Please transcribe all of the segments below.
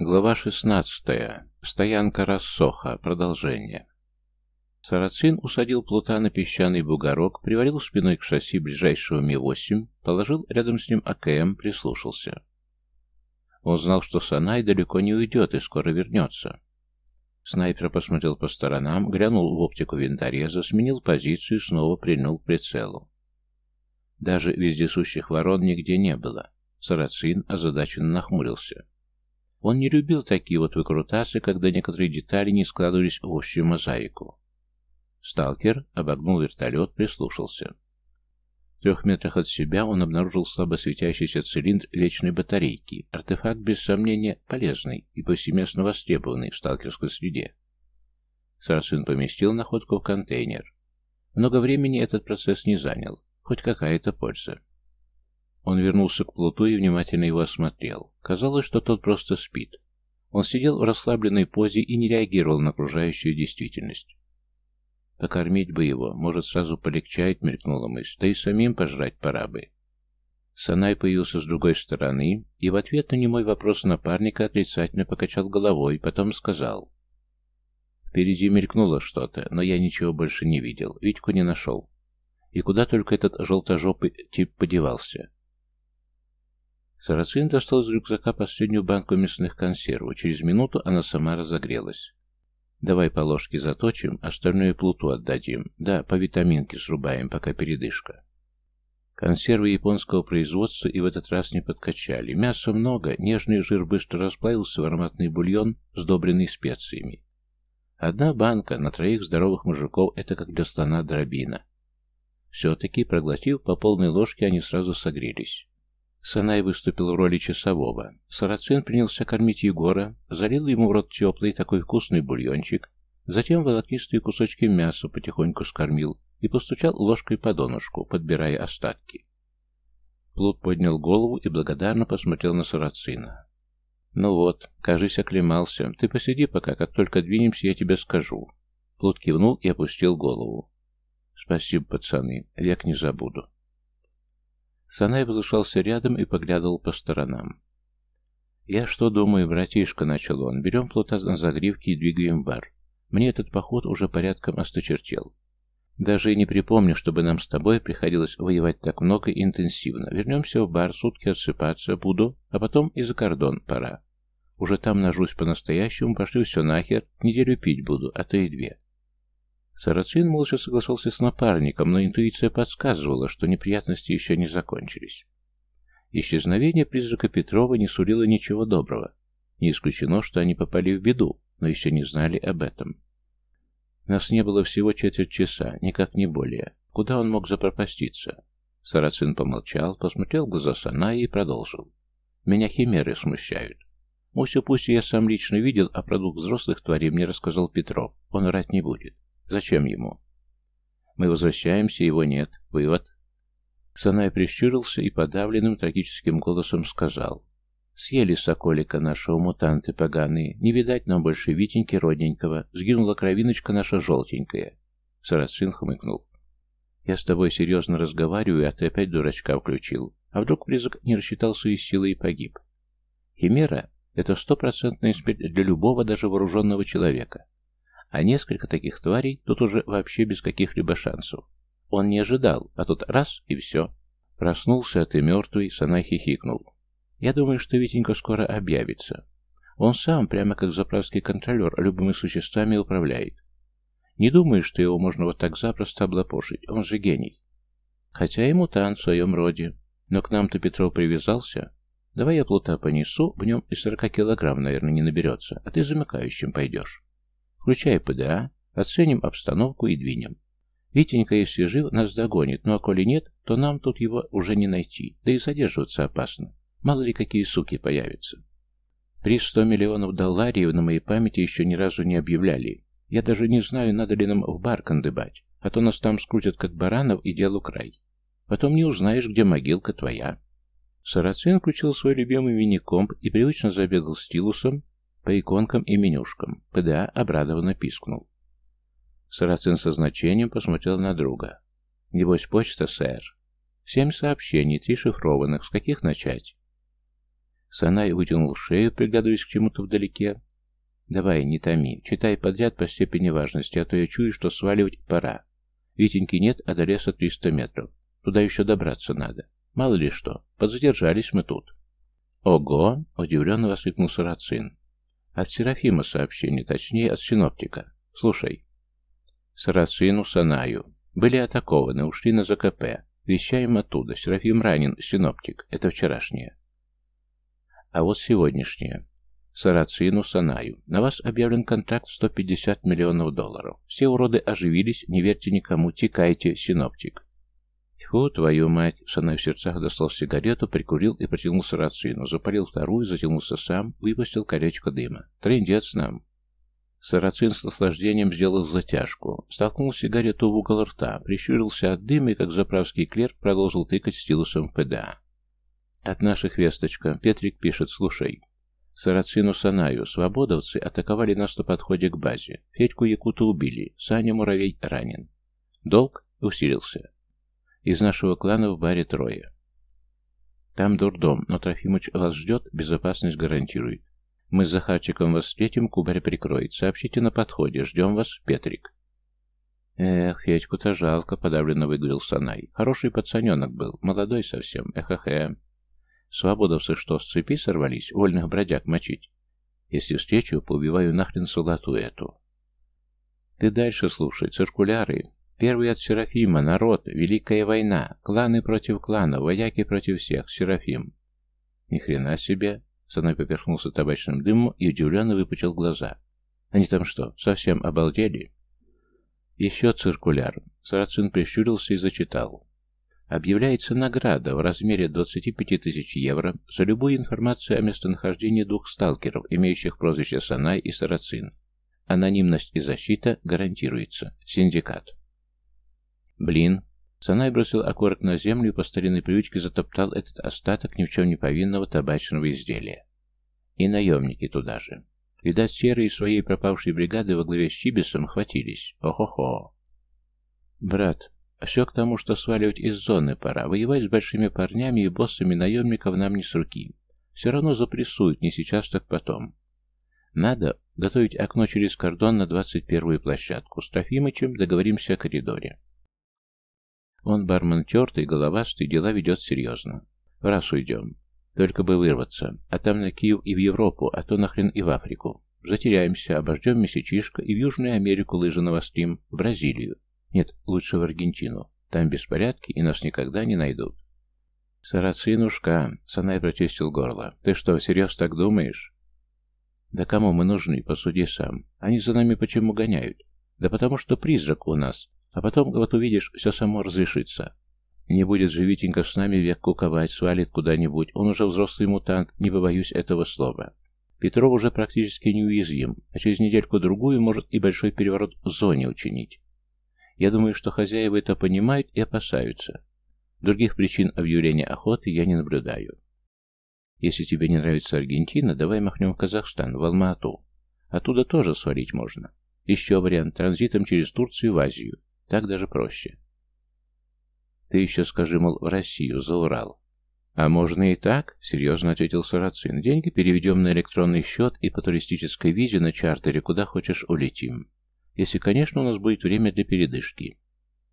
Глава 16. Стоянка Рассоха. Продолжение. Сарацин усадил плута на песчаный бугорок, привалил спиной к шасси ближайшего Ми-8, положил рядом с ним АКМ, прислушался. Он знал, что Санай далеко не уйдет и скоро вернется. Снайпер посмотрел по сторонам, глянул в оптику винтореза, сменил позицию и снова прильнул к прицелу. Даже вездесущих ворон нигде не было. Сарацин озадаченно нахмурился. Он не любил такие вот выкрутасы, когда некоторые детали не складывались в общую мозаику. Сталкер обогнул вертолет, прислушался. В трех метрах от себя он обнаружил слабо светящийся цилиндр вечной батарейки. Артефакт, без сомнения, полезный и повсеместно востребованный в сталкерской среде. Сарацин поместил находку в контейнер. Много времени этот процесс не занял. Хоть какая-то польза. Он вернулся к плуту и внимательно его осмотрел. Казалось, что тот просто спит. Он сидел в расслабленной позе и не реагировал на окружающую действительность. Покормить бы его, может, сразу полегчает, мелькнула мысль, да и самим пожрать пора бы. Санай появился с другой стороны, и в ответ на немой вопрос напарника отрицательно покачал головой, потом сказал. Впереди мелькнуло что-то, но я ничего больше не видел, Витьку не нашел. И куда только этот желтожопый тип подевался. Сарацин достал из рюкзака последнюю банку мясных консервов. Через минуту она сама разогрелась. «Давай по ложке заточим, остальное плуту отдадим. Да, по витаминке срубаем, пока передышка». Консервы японского производства и в этот раз не подкачали. Мяса много, нежный жир быстро расплавился в ароматный бульон, сдобренный специями. Одна банка на троих здоровых мужиков — это как для слона дробина. Все-таки, проглотив по полной ложке, они сразу согрелись. Санай выступил в роли часового. Сарацин принялся кормить Егора, залил ему в рот теплый, такой вкусный бульончик, затем волокнистые кусочки мяса потихоньку скормил и постучал ложкой по донышку, подбирая остатки. Плут поднял голову и благодарно посмотрел на Сарацина. «Ну вот, кажись, оклемался. Ты посиди пока, как только двинемся, я тебе скажу». Плут кивнул и опустил голову. «Спасибо, пацаны, век не забуду». Санай возвышался рядом и поглядывал по сторонам. «Я что думаю, братишка?» — начал он. «Берем плота на загривке и двигаем в бар. Мне этот поход уже порядком осточертел. Даже и не припомню, чтобы нам с тобой приходилось воевать так много и интенсивно. Вернемся в бар, сутки отсыпаться буду, а потом и за кордон пора. Уже там нажусь по-настоящему, пошлю все нахер, неделю пить буду, а то и две. Сарацин молча соглашался с напарником, но интуиция подсказывала, что неприятности еще не закончились. Исчезновение призрака Петрова не сулило ничего доброго. Не исключено, что они попали в беду, но еще не знали об этом. Нас не было всего четверть часа, никак не более. Куда он мог запропаститься? Сарацин помолчал, посмотрел в глаза Санаи и продолжил. Меня химеры смущают. Мусю пусть я сам лично видел, а продукт взрослых тварей мне рассказал Петров. Он врать не будет. Зачем ему? Мы возвращаемся, его нет. Вывод. Санай прищурился и подавленным трагическим голосом сказал. Съели соколика нашего, мутанты поганые. Не видать нам больше Витеньки родненького. Сгинула кровиночка наша желтенькая. Сарацин хмыкнул. Я с тобой серьезно разговариваю, а ты опять дурачка включил. А вдруг призрак не рассчитал свои силы и погиб? Химера — это стопроцентная смерть для любого, даже вооруженного человека. А несколько таких тварей тут уже вообще без каких-либо шансов. Он не ожидал, а тут раз и все. Проснулся, а ты мертвый, Санай хихикнул. Я думаю, что Витенька скоро объявится. Он сам, прямо как заправский контролер, любыми существами управляет. Не думаю, что его можно вот так запросто облапошить, он же гений. Хотя и мутант в своем роде. Но к нам-то Петров привязался. Давай я плута понесу, в нем и сорока килограмм, наверное, не наберется, а ты замыкающим пойдешь. Включай ПДА, оценим обстановку и двинем. Витенька, если жив, нас догонит, ну а коли нет, то нам тут его уже не найти, да и задерживаться опасно. Мало ли какие суки появятся. Приз 100 миллионов долларов на моей памяти еще ни разу не объявляли. Я даже не знаю, надо ли нам в бар кандыбать, а то нас там скрутят как баранов и делу край. Потом не узнаешь, где могилка твоя. Сарацин включил свой любимый мини-комп и привычно забегал стилусом, по иконкам и менюшкам. ПДА обрадованно пискнул. Сарацин со значением посмотрел на друга. «Небось, почта, сэр?» «Семь сообщений, три шифрованных. С каких начать?» Санай вытянул шею, приглядываясь к чему-то вдалеке. «Давай, не томи. Читай подряд по степени важности, а то я чую, что сваливать пора. Витеньки нет, а до леса 300 метров. Туда еще добраться надо. Мало ли что. Подзадержались мы тут». «Ого!» — удивленно воскликнул Сарацин. «От Серафима сообщение, точнее, от синоптика. Слушай». Сарацину, Санаю. Были атакованы, ушли на ЗКП. Вещаем оттуда. Серафим ранен, синоптик. Это вчерашнее. А вот сегодняшнее. Сарацину, Санаю. На вас объявлен контракт 150 миллионов долларов. Все уроды оживились, не верьте никому, текайте, синоптик. Тьфу, твою мать! Санай в сердцах достал сигарету, прикурил и протянул Сарацину. Запалил вторую, затянулся сам, выпустил колечко дыма. Трендец нам. Сарацин с наслаждением сделал затяжку. Столкнул сигарету в угол рта, прищурился от дыма и, как заправский клерк, продолжил тыкать стилусом в ПДА. От наших весточка. Петрик пишет, слушай. Сарацину Санаю. Свободовцы атаковали нас на подходе к базе. Федьку Якута убили. Саня Муравей ранен. Долг усилился. Из нашего клана в баре трое. Там дурдом, но Трофимыч вас ждет, безопасность гарантирует. Мы с Захарчиком вас встретим, Кубарь прикроет. Сообщите на подходе. Ждем вас, Петрик. Эх, Федьку-то жалко, подавленно выговорил Санай. Хороший пацаненок был, молодой совсем. Эх-эх-эх. Свободовцы что, с цепи сорвались, вольных бродяг мочить? Если встречу, поубиваю нахрен солдату эту. Ты дальше слушай, циркуляры. Первый от Серафима, народ, Великая война, кланы против кланов, вояки против всех, Серафим. Ни хрена себе. Саной поперхнулся табачным дымом и удивленно выпучил глаза. Они там что, совсем обалдели? Еще циркуляр. Сарацин прищурился и зачитал. Объявляется награда в размере 25 тысяч евро за любую информацию о местонахождении двух сталкеров, имеющих прозвище Санай и Сарацин. Анонимность и защита гарантируется. Синдикат. Блин. Санай бросил окурок на землю и по старинной привычке затоптал этот остаток ни в чем не повинного табачного изделия. И наемники туда же. Видать, серые своей пропавшей бригады во главе с Чибисом хватились. Охо-хо. Брат, все к тому, что сваливать из зоны пора. Воевать с большими парнями и боссами наемников нам не с руки. Все равно запрессуют, не сейчас, так потом. Надо готовить окно через кордон на 21-ю площадку. С Трофимычем договоримся о коридоре. Он бармен тертый, головастый, дела ведет серьезно. Раз уйдем. Только бы вырваться. А там на Киев и в Европу, а то нахрен и в Африку. Затеряемся, обождем месячишко и в Южную Америку лыжи навострим, в Бразилию. Нет, лучше в Аргентину. Там беспорядки, и нас никогда не найдут. Сарацинушка, Санай прочистил горло. Ты что, всерьез так думаешь? Да кому мы нужны, посуди сам. Они за нами почему гоняют? Да потому что призрак у нас. А потом, вот увидишь, все само разрешится. Не будет же Витенька с нами век куковать, свалит куда-нибудь. Он уже взрослый мутант, не побоюсь этого слова. Петров уже практически неуязвим, а через недельку-другую может и большой переворот в зоне учинить. Я думаю, что хозяева это понимают и опасаются. Других причин объявления охоты я не наблюдаю. Если тебе не нравится Аргентина, давай махнем в Казахстан, в Алма-Ату. Оттуда тоже свалить можно. Еще вариант транзитом через Турцию в Азию. Так даже проще. Ты еще скажи, мол, в Россию, за Урал. А можно и так, серьезно ответил Сарацин. Деньги переведем на электронный счет и по туристической визе на чартере куда хочешь улетим. Если, конечно, у нас будет время для передышки.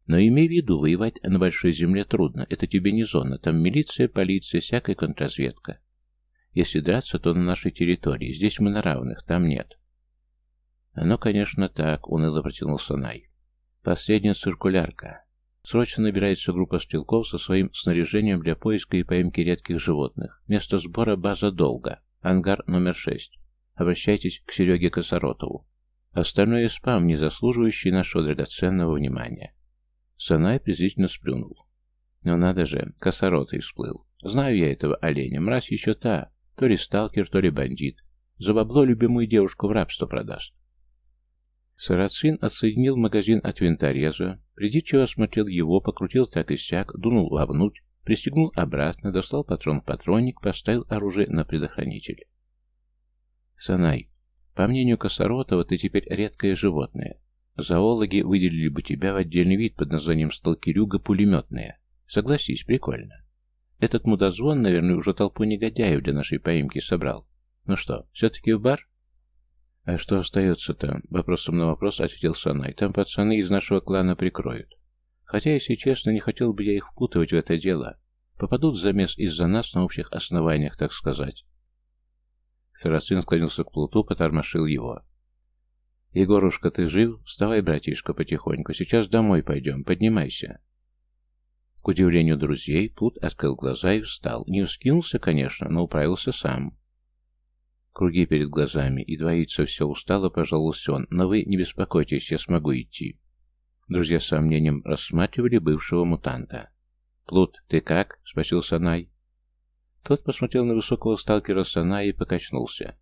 Но имей в виду, воевать на большой земле трудно. Это тебе не зона. Там милиция, полиция, всякая контрразведка. Если драться, то на нашей территории. Здесь мы на равных, там нет. Оно, конечно, так, уныло протянул Санай. Последняя циркулярка. Срочно набирается группа стрелков со своим снаряжением для поиска и поимки редких животных. Место сбора база Долга. Ангар номер 6. Обращайтесь к Сереге Косоротову. Остальное спам, не заслуживающий нашего драгоценного внимания. Санай презрительно сплюнул. Но надо же, косоротый всплыл. Знаю я этого оленя, мразь еще та, то ли сталкер, то ли бандит. За бабло любимую девушку в рабство продаст. Сарацин отсоединил магазин от винтореза, придирчиво осмотрел его, покрутил так и сяк, дунул вовнуть, пристегнул обратно, достал патрон в патронник, поставил оружие на предохранитель. «Санай, по мнению Косоротова, ты теперь редкое животное. Зоологи выделили бы тебя в отдельный вид под названием сталкерюга пулеметная. Согласись, прикольно. Этот мудозвон, наверное, уже толпу негодяев для нашей поимки собрал. Ну что, все-таки в бар? А что остается-то? Вопросом на вопрос ответил Санай. Там пацаны из нашего клана прикроют. Хотя, если честно, не хотел бы я их впутывать в это дело. Попадут в замес из-за нас на общих основаниях, так сказать. Сарацин склонился к плуту, потормошил его. «Егорушка, ты жив? Вставай, братишка, потихоньку. Сейчас домой пойдем. Поднимайся». К удивлению друзей, Плут открыл глаза и встал. Не ускинулся, конечно, но управился сам. Круги перед глазами, и двоится все устало, пожаловался он. «Но вы не беспокойтесь, я смогу идти». Друзья с сомнением рассматривали бывшего мутанта. «Плут, ты как?» — спросил Санай. Тот посмотрел на высокого сталкера Саная и покачнулся.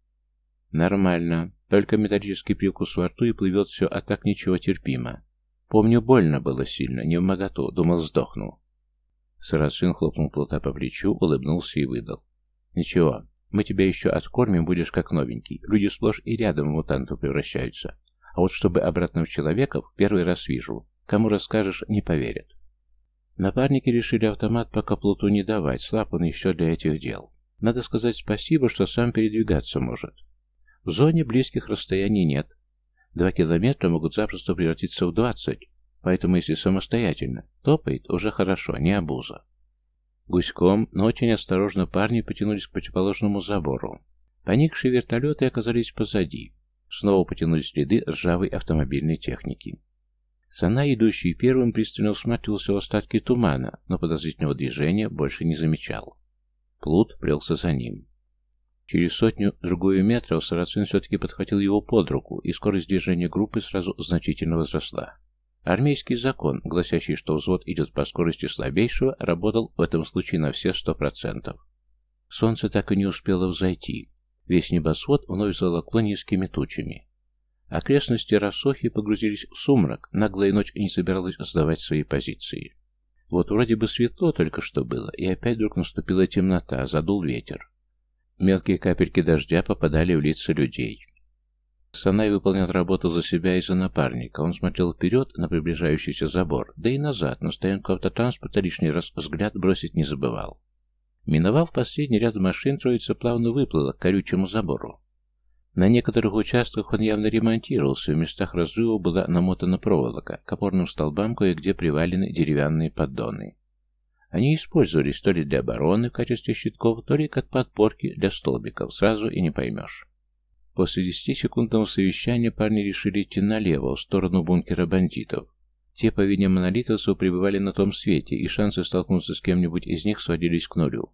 «Нормально. Только металлический привкус во рту и плывет все, а так ничего терпимо. Помню, больно было сильно, не в моготу, думал, сдохну. Сарацин хлопнул плота по плечу, улыбнулся и выдал. «Ничего, мы тебя еще откормим, будешь как новенький. Люди сплошь и рядом в мутантов превращаются. А вот чтобы обратно в человеков, первый раз вижу. Кому расскажешь, не поверят». Напарники решили автомат пока плоту не давать, слаб он еще для этих дел. Надо сказать спасибо, что сам передвигаться может. В зоне близких расстояний нет. Два километра могут запросто превратиться в двадцать, поэтому если самостоятельно, топает уже хорошо, не обуза. Гуськом, но очень осторожно парни потянулись к противоположному забору. Поникшие вертолеты оказались позади. Снова потянулись следы ржавой автомобильной техники. Сана, идущий первым, пристально усматривался в остатки тумана, но подозрительного движения больше не замечал. Плут плелся за ним. Через сотню-другую метров Сарацин все-таки подхватил его под руку, и скорость движения группы сразу значительно возросла. Армейский закон, гласящий, что взвод идет по скорости слабейшего, работал в этом случае на все сто процентов. Солнце так и не успело взойти. Весь небосвод вновь заволокло низкими тучами. Окрестности Рассохи погрузились в сумрак, наглая ночь не собиралась сдавать свои позиции. Вот вроде бы светло только что было, и опять вдруг наступила темнота, задул ветер. Мелкие капельки дождя попадали в лица людей. Санай выполнял работу за себя и за напарника. Он смотрел вперед на приближающийся забор, да и назад, на стоянку автотранспорта лишний раз взгляд бросить не забывал. Миновав последний ряд машин, троица плавно выплыла к корючему забору. На некоторых участках он явно ремонтировался, в местах разрыва была намотана проволока, к опорным столбам кое-где привалены деревянные поддоны. Они использовались то ли для обороны в качестве щитков, то ли как подпорки для столбиков, сразу и не поймешь. После десятисекундного совещания парни решили идти налево, в сторону бункера бандитов. Те, по вине монолитовцев, пребывали на том свете, и шансы столкнуться с кем-нибудь из них сводились к нулю.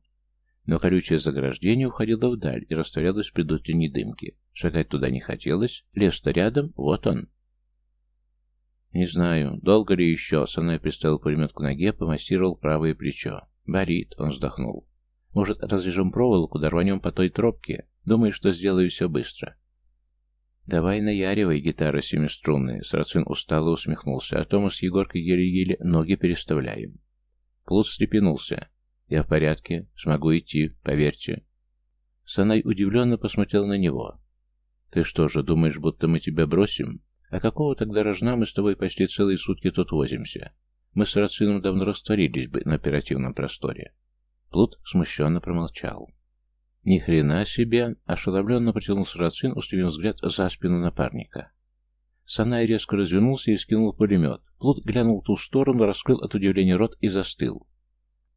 Но колючее заграждение уходило вдаль и растворялось в предутренней дымке. Шагать туда не хотелось, лес-то рядом, вот он. «Не знаю, долго ли еще?» Санай приставил пулемет к ноге, помассировал правое плечо. «Борит», — он вздохнул. «Может, разрежем проволоку, да рванем по той тропке? Думаю, что сделаю все быстро». «Давай наяривай, гитара семиструнная», — Сарацин устало усмехнулся, а Тома с Егоркой еле-еле ноги переставляем. Плут встрепенулся. «Я в порядке, смогу идти, поверьте». Санай удивленно посмотрел на него. «Ты что же, думаешь, будто мы тебя бросим?» А какого тогда рожна мы с тобой почти целые сутки тут возимся? Мы с Рацином давно растворились бы на оперативном просторе. Плут смущенно промолчал. Ни хрена себе! Ошеломленно протянулся Рацин, устремив взгляд за спину напарника. Санай резко развернулся и скинул пулемет. Плут глянул в ту сторону, раскрыл от удивления рот и застыл.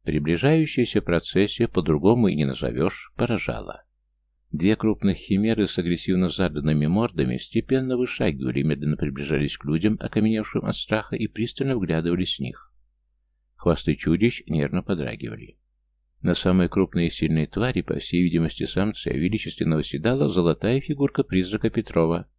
Приближающаяся процессия, по-другому и не назовешь, поражала. Две крупных химеры с агрессивно заданными мордами степенно вышагивали, медленно приближались к людям, окаменевшим от страха, и пристально вглядывались в них. Хвосты чудищ нервно подрагивали. На самой крупной и сильной твари, по всей видимости самцы, величественно восседала золотая фигурка призрака Петрова.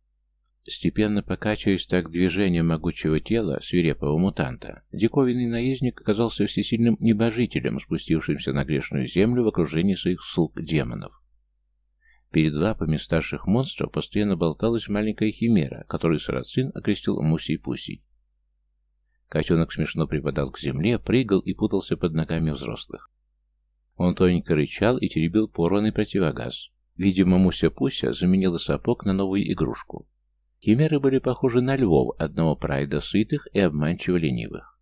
Степенно покачиваясь так движением могучего тела свирепого мутанта, диковинный наездник оказался всесильным небожителем, спустившимся на грешную землю в окружении своих слуг демонов. Перед лапами старших монстров постоянно болталась маленькая химера, которую Сарацин окрестил Мусей-Пусей. Котенок смешно припадал к земле, прыгал и путался под ногами взрослых. Он тоненько рычал и теребил порванный противогаз. Видимо, Муся-Пуся заменила сапог на новую игрушку. Химеры были похожи на львов, одного прайда сытых и обманчиво ленивых.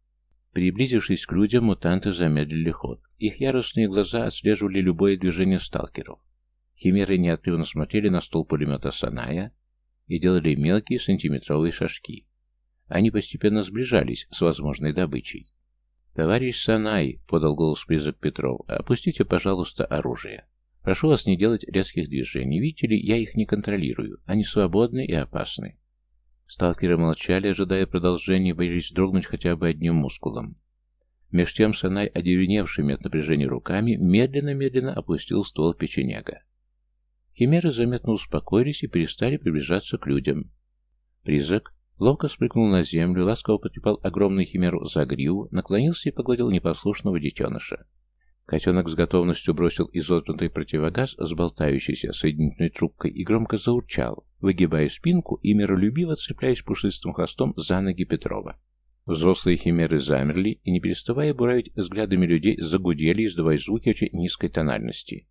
Приблизившись к людям, мутанты замедлили ход. Их яростные глаза отслеживали любое движение сталкеров. Химеры неотрывно смотрели на стол пулемета Саная и делали мелкие сантиметровые шажки. Они постепенно сближались с возможной добычей. «Товарищ Санай», — подал голос призрак Петров, — «опустите, пожалуйста, оружие. Прошу вас не делать резких движений. Видите ли, я их не контролирую. Они свободны и опасны». Сталкеры молчали, ожидая продолжения, боялись дрогнуть хотя бы одним мускулом. Меж тем Санай, одеревневшими от напряжения руками, медленно-медленно опустил ствол печенега. Химеры заметно успокоились и перестали приближаться к людям. Призрак ловко спрыгнул на землю, ласково потрепал огромную химеру за гриву, наклонился и погладил непослушного детеныша. Котенок с готовностью бросил изогнутый противогаз с болтающейся соединительной трубкой и громко заурчал, выгибая спинку и миролюбиво цепляясь пушистым хвостом за ноги Петрова. Взрослые химеры замерли и, не переставая буравить взглядами людей, загудели, издавая звуки очень низкой тональности.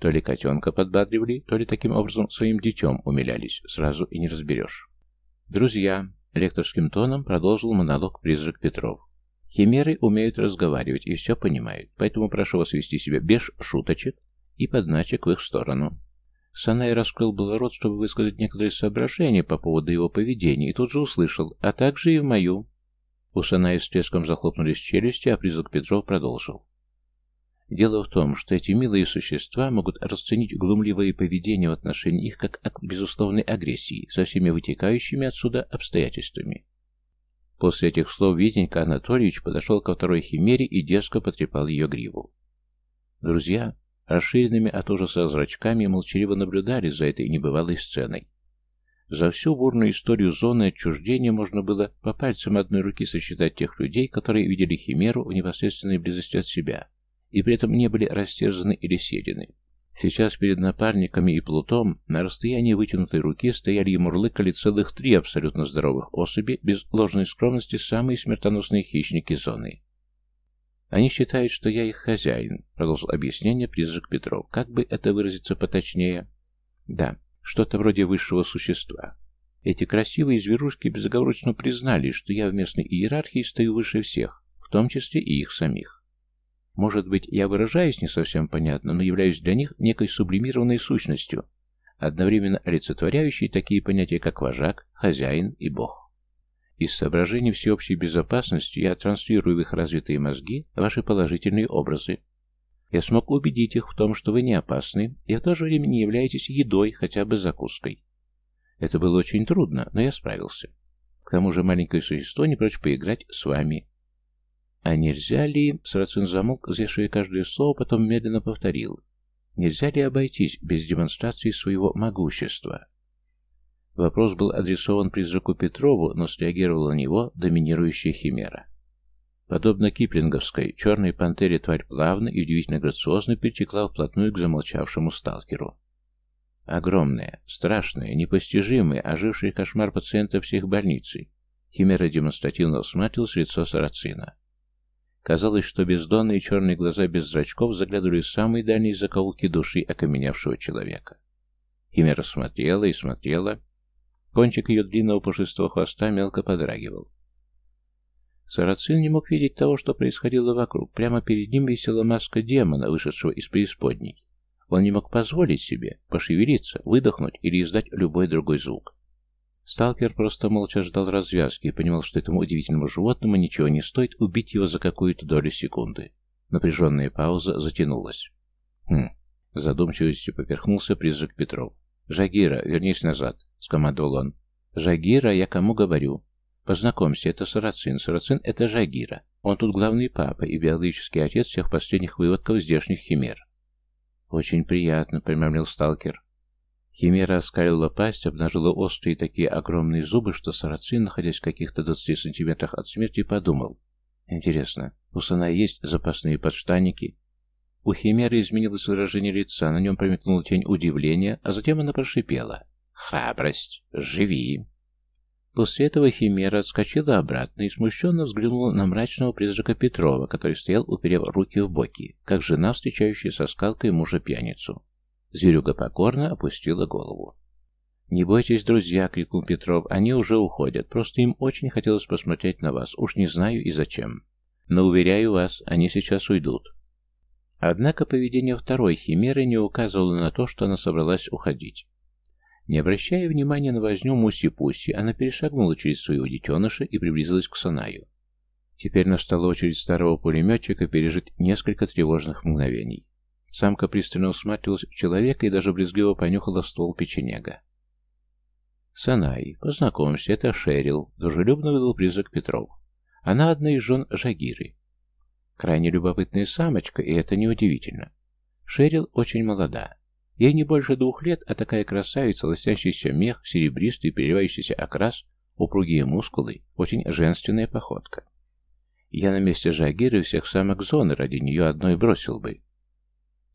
То ли котенка подбадривали, то ли таким образом своим детем умилялись, сразу и не разберешь. «Друзья», — лекторским тоном продолжил монолог призрак Петров. «Химеры умеют разговаривать и все понимают, поэтому прошу вас вести себя без шуточек и подначек в их сторону». Санай раскрыл было рот, чтобы высказать некоторые соображения по поводу его поведения, и тут же услышал, а также и в мою. У Саная с треском захлопнулись челюсти, а призрак Петров продолжил. Дело в том, что эти милые существа могут расценить глумливое поведение в отношении их как акт безусловной агрессии со всеми вытекающими отсюда обстоятельствами. После этих слов Витенька Анатольевич подошел ко второй химере и дерзко потрепал ее гриву. Друзья, расширенными от ужаса зрачками, молчаливо наблюдали за этой небывалой сценой. За всю бурную историю зоны отчуждения можно было по пальцам одной руки сосчитать тех людей, которые видели химеру в непосредственной близости от себя – и при этом не были растерзаны или съедены. Сейчас перед напарниками и плутом на расстоянии вытянутой руки стояли и мурлыкали целых три абсолютно здоровых особи, без ложной скромности самые смертоносные хищники зоны. «Они считают, что я их хозяин», — продолжил объяснение призрак Петров. «Как бы это выразиться поточнее?» «Да, что-то вроде высшего существа. Эти красивые зверушки безоговорочно признали, что я в местной иерархии стою выше всех, в том числе и их самих. Может быть, я выражаюсь не совсем понятно, но являюсь для них некой сублимированной сущностью, одновременно олицетворяющей такие понятия, как вожак, хозяин и бог. Из соображений всеобщей безопасности я транслирую в их развитые мозги ваши положительные образы. Я смог убедить их в том, что вы не опасны, и в то же время не являетесь едой, хотя бы закуской. Это было очень трудно, но я справился. К тому же маленькое существо не прочь поиграть с вами, «А нельзя ли...» — Сарацин замолк, взвешивая каждое слово, потом медленно повторил. «Нельзя ли обойтись без демонстрации своего могущества?» Вопрос был адресован призраку Петрову, но среагировала на него доминирующая химера. Подобно киплинговской, черной пантере тварь плавно и удивительно грациозно перетекла вплотную к замолчавшему сталкеру. Огромная, страшная, непостижимая, оживший кошмар пациента психбольницы. Химера демонстративно осматривалась лицо Сарацина. Казалось, что бездонные черные глаза без зрачков заглядывали в самые дальние закоулки души окаменевшего человека. Химера смотрела и смотрела. Кончик ее длинного пушистого хвоста мелко подрагивал. Сарацин не мог видеть того, что происходило вокруг. Прямо перед ним висела маска демона, вышедшего из преисподней. Он не мог позволить себе пошевелиться, выдохнуть или издать любой другой звук. Сталкер просто молча ждал развязки и понимал, что этому удивительному животному ничего не стоит убить его за какую-то долю секунды. Напряженная пауза затянулась. «Хм...» Задумчивостью поперхнулся призрак Петров. «Жагира, вернись назад», — скомандовал он. «Жагира, я кому говорю?» «Познакомься, это Сарацин. Сарацин — это Жагира. Он тут главный папа и биологический отец всех последних выводков здешних химер». «Очень приятно», — промямлил сталкер. Химера оскалила пасть, обнажила острые такие огромные зубы, что Сарацин, находясь в каких-то 20 сантиметрах от смерти, подумал. Интересно, у Сана есть запасные подштанники? У Химеры изменилось выражение лица, на нем промелькнула тень удивления, а затем она прошипела. «Храбрость! Живи!» После этого Химера отскочила обратно и смущенно взглянула на мрачного призрака Петрова, который стоял, уперев руки в боки, как жена, встречающая со скалкой мужа-пьяницу. Зверюга покорно опустила голову. «Не бойтесь, друзья!» — крикнул Петров. «Они уже уходят. Просто им очень хотелось посмотреть на вас. Уж не знаю и зачем. Но, уверяю вас, они сейчас уйдут. Однако поведение второй химеры не указывало на то, что она собралась уходить. Не обращая внимания на возню Муси-Пуси, она перешагнула через своего детеныша и приблизилась к Санаю. Теперь настала очередь старого пулеметчика пережить несколько тревожных мгновений. Самка пристально усматривалась в человека и даже брезгливо понюхала ствол печенега. «Санай, познакомься, это Шерил», — дружелюбно выдал призрак Петров. «Она одна из жен Жагиры. Крайне любопытная самочка, и это неудивительно. Шерил очень молода. Ей не больше двух лет, а такая красавица, лоснящийся мех, серебристый, переливающийся окрас, упругие мускулы, очень женственная походка. Я на месте Жагиры всех самок зоны ради нее одной бросил бы.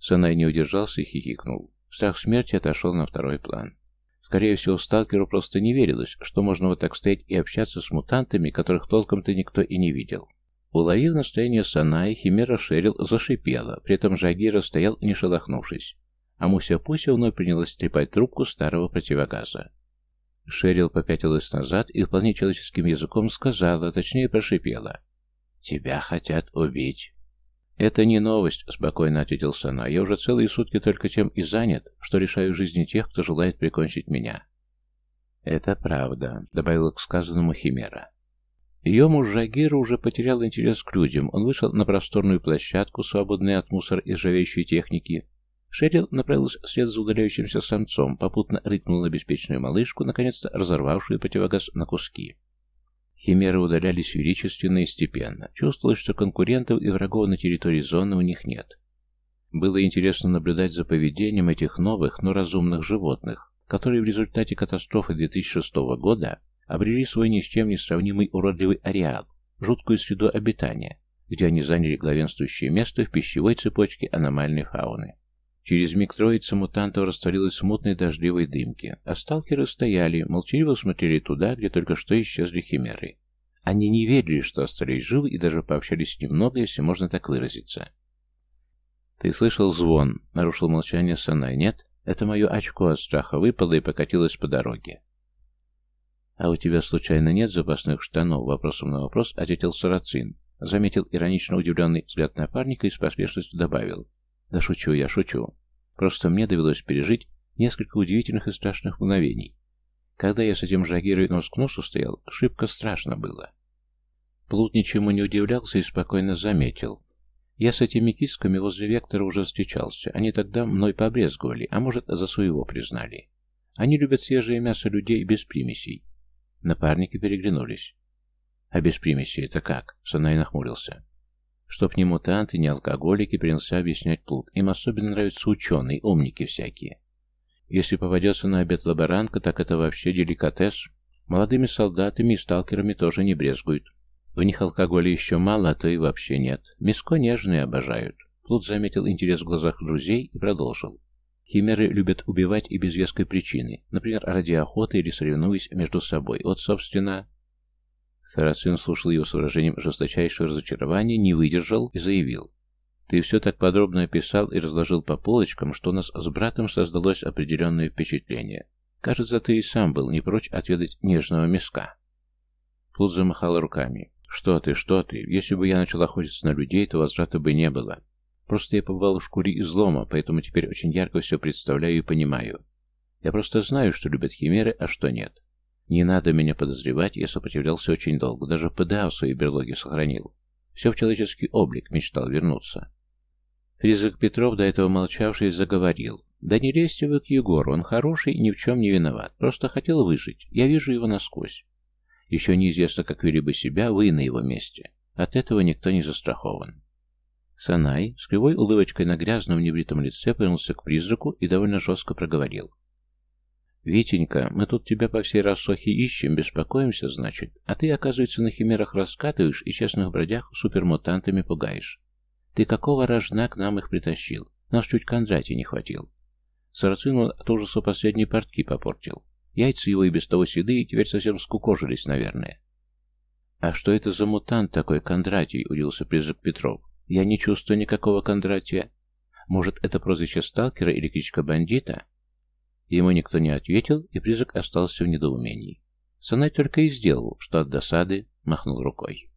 Санай не удержался и хихикнул. Страх смерти отошел на второй план. Скорее всего, сталкеру просто не верилось, что можно вот так стоять и общаться с мутантами, которых толком-то никто и не видел. Уловив настроение Саная, Химера Шерил зашипела, при этом Жагира стоял, не шелохнувшись а Муся-Пуся вновь принялась трепать трубку старого противогаза. Шерил попятилась назад и вполне человеческим языком сказала, точнее прошипела. «Тебя хотят убить». «Это не новость», — спокойно ответил Сана. «Я уже целые сутки только тем и занят, что решаю жизни тех, кто желает прикончить меня». «Это правда», — добавила к сказанному Химера. Ее муж Жагира уже потерял интерес к людям. Он вышел на просторную площадку, свободную от мусора и ржавеющей техники, Шерил направилась вслед за удаляющимся самцом, попутно рыкнула беспечную малышку, наконец-то разорвавшую противогаз на куски. Химеры удалялись величественно и степенно. Чувствовалось, что конкурентов и врагов на территории зоны у них нет. Было интересно наблюдать за поведением этих новых, но разумных животных, которые в результате катастрофы 2006 года обрели свой ни с чем не сравнимый уродливый ареал, жуткую среду обитания, где они заняли главенствующее место в пищевой цепочке аномальной фауны. Через миг троица мутантов растворилась в смутной дождливой дымке, а сталкеры стояли, молчаливо смотрели туда, где только что исчезли химеры. Они не верили, что остались живы, и даже пообщались немного, если можно так выразиться. «Ты слышал звон?» — нарушил молчание Санай. «Нет? Это мое очко от страха выпало и покатилось по дороге». «А у тебя, случайно, нет запасных штанов?» — вопросом на вопрос ответил Сарацин. Заметил иронично удивленный взгляд напарника и с поспешностью добавил. Да шучу я, шучу. Просто мне довелось пережить несколько удивительных и страшных мгновений. Когда я с этим Жагирой нос к носу стоял, шибко страшно было. Плут ничему не удивлялся и спокойно заметил. Я с этими кисками возле Вектора уже встречался. Они тогда мной побрезговали, а может, за своего признали. Они любят свежее мясо людей без примесей. Напарники переглянулись. А без примесей это как? Санай нахмурился. Чтоб не мутанты, не алкоголики, принялся объяснять Плут. Им особенно нравятся ученые, умники всякие. Если попадется на обед лаборантка, так это вообще деликатес. Молодыми солдатами и сталкерами тоже не брезгуют. В них алкоголя еще мало, а то и вообще нет. Миско нежные обожают. Плут заметил интерес в глазах друзей и продолжил. Химеры любят убивать и без веской причины, например, ради охоты или соревнуясь между собой. Вот, собственно, Сарацин слушал его с выражением жесточайшего разочарования, не выдержал и заявил. «Ты все так подробно описал и разложил по полочкам, что у нас с братом создалось определенное впечатление. Кажется, ты и сам был не прочь отведать нежного мяска». Плут замахал руками. «Что ты, что ты? Если бы я начал охотиться на людей, то возврата бы не было. Просто я побывал в шкуре излома, поэтому теперь очень ярко все представляю и понимаю. Я просто знаю, что любят химеры, а что нет. Не надо меня подозревать, я сопротивлялся очень долго, даже ПДА в своей берлоге сохранил. Все в человеческий облик мечтал вернуться. Фризак Петров, до этого молчавший, заговорил. «Да не лезьте вы к Егору, он хороший и ни в чем не виноват. Просто хотел выжить. Я вижу его насквозь. Еще неизвестно, как вели бы себя вы на его месте. От этого никто не застрахован». Санай с кривой улыбочкой на грязном небритом лице повернулся к призраку и довольно жестко проговорил. «Витенька, мы тут тебя по всей рассохе ищем, беспокоимся, значит, а ты, оказывается, на химерах раскатываешь и честных бродях супермутантами пугаешь. Ты какого рожна к нам их притащил? Нас чуть Кондратий не хватил. Сарацину от ужаса последние портки попортил. Яйца его и без того седые, теперь совсем скукожились, наверное. «А что это за мутант такой, Кондратий?» — удивился призрак Петров. «Я не чувствую никакого Кондратия. Может, это прозвище сталкера или кличка бандита?» Ему никто не ответил, и призрак остался в недоумении. Санай только и сделал, что от досады махнул рукой.